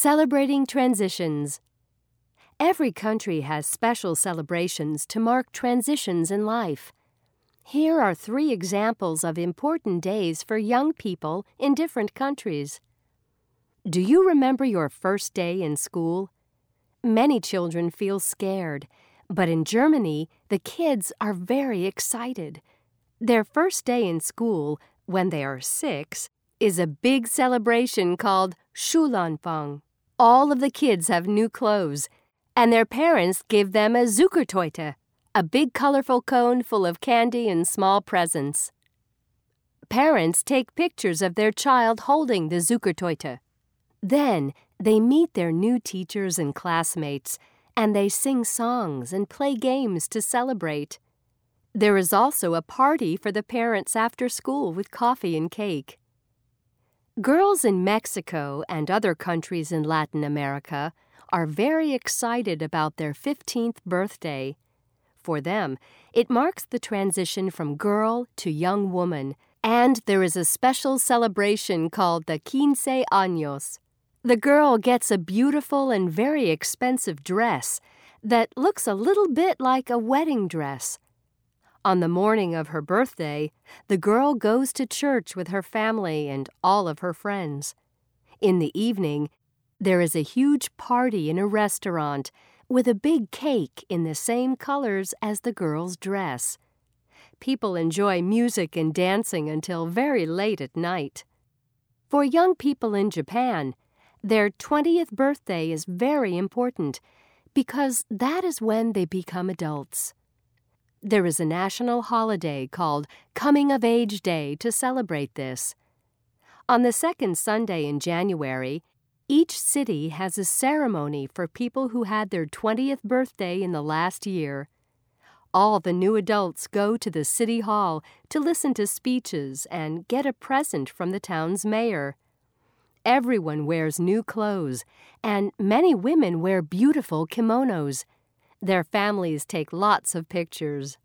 Celebrating Transitions. Every country has special celebrations to mark transitions in life. Here are three examples of important days for young people in different countries. Do you remember your first day in school? Many children feel scared, but in Germany, the kids are very excited. Their first day in school, when they are six, is a big celebration called Schulanfang. All of the kids have new clothes, and their parents give them a Zuckertüte, a big colorful cone full of candy and small presents. Parents take pictures of their child holding the Zuckertüte. Then they meet their new teachers and classmates, and they sing songs and play games to celebrate. There is also a party for the parents after school with coffee and cake. Girls in Mexico and other countries in Latin America are very excited about their 15th birthday. For them, it marks the transition from girl to young woman, and there is a special celebration called the Quince Años. The girl gets a beautiful and very expensive dress that looks a little bit like a wedding dress. On the morning of her birthday, the girl goes to church with her family and all of her friends. In the evening, there is a huge party in a restaurant with a big cake in the same colors as the girl's dress. People enjoy music and dancing until very late at night. For young people in Japan, their 20th birthday is very important because that is when they become adults. There is a national holiday called Coming of Age Day to celebrate this. On the second Sunday in January, each city has a ceremony for people who had their 20th birthday in the last year. All the new adults go to the city hall to listen to speeches and get a present from the town's mayor. Everyone wears new clothes, and many women wear beautiful kimonos. Their families take lots of pictures.